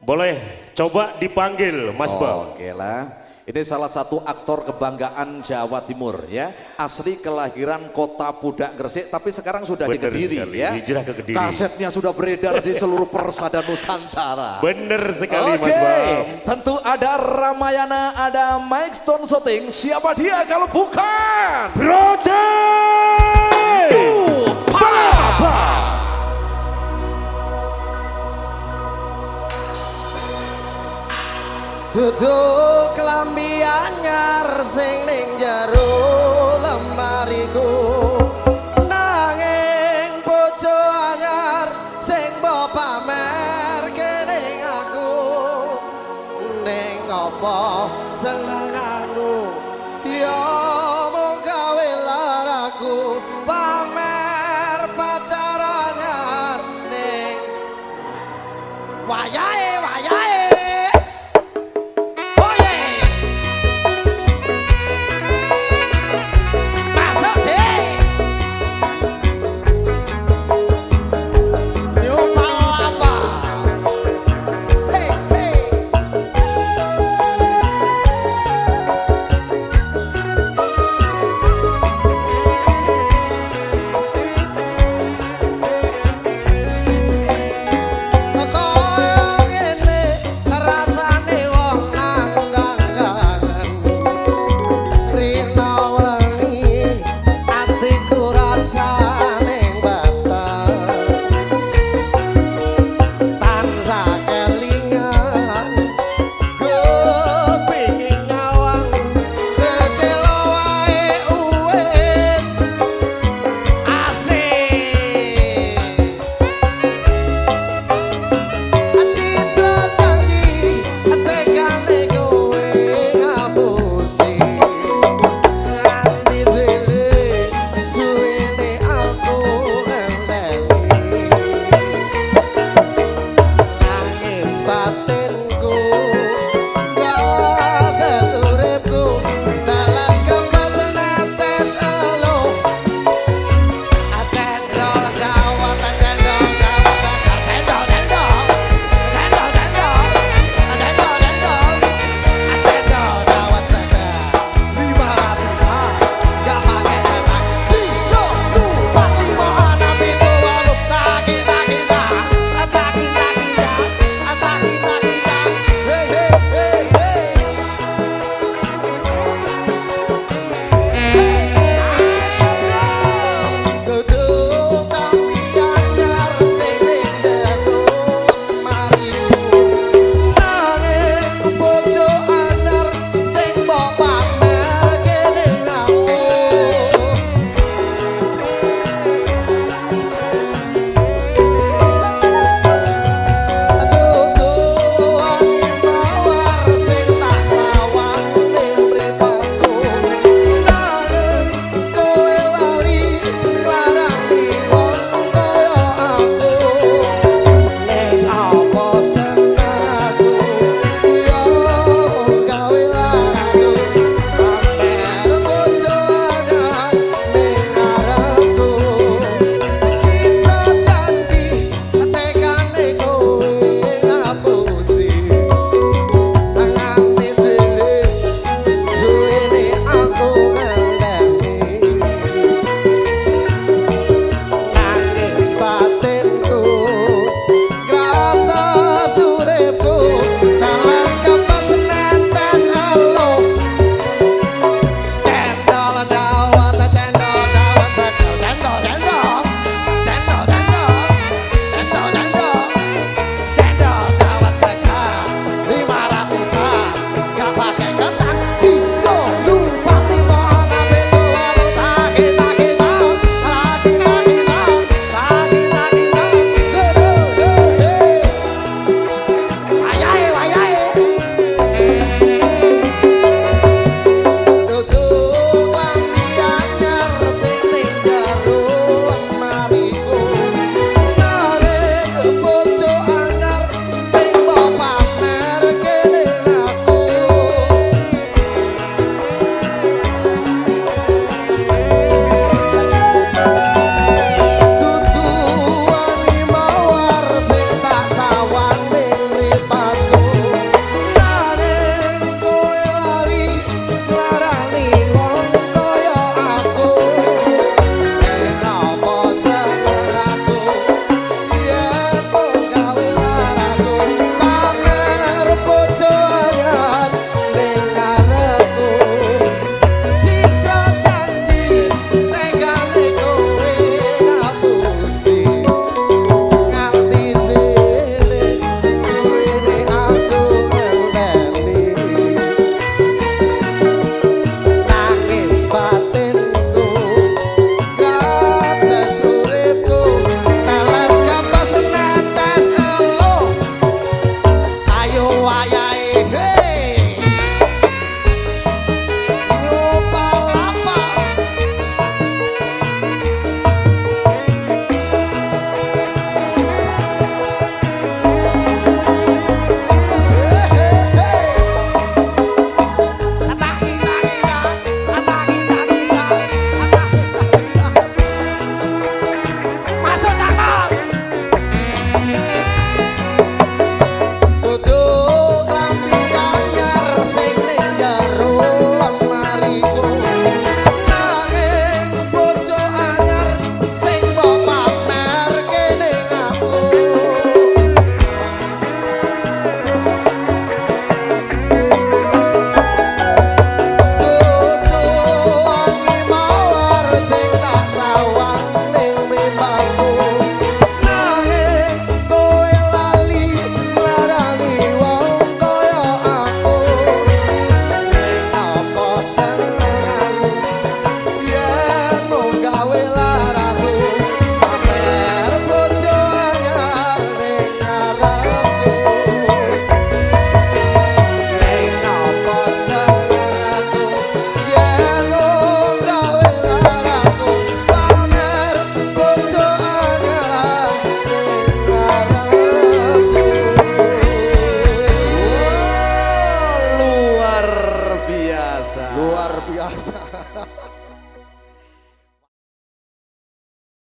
Boleh coba dipanggil Mas Bang. Oke lah. Ini salah satu aktor kebanggaan Jawa Timur ya. Asli kelahiran kota Pudak Gresik tapi sekarang sudah Bener di Kediri sekali, ya. hijrah ke Kediri. Kasetnya sudah beredar di seluruh persada Nusantara. Bener sekali Oke, Mas Bang. tentu ada Ramayana, ada Mike Stone Shooting. Siapa dia kalau bukan? Project Duduk lambi anyar sing ning jero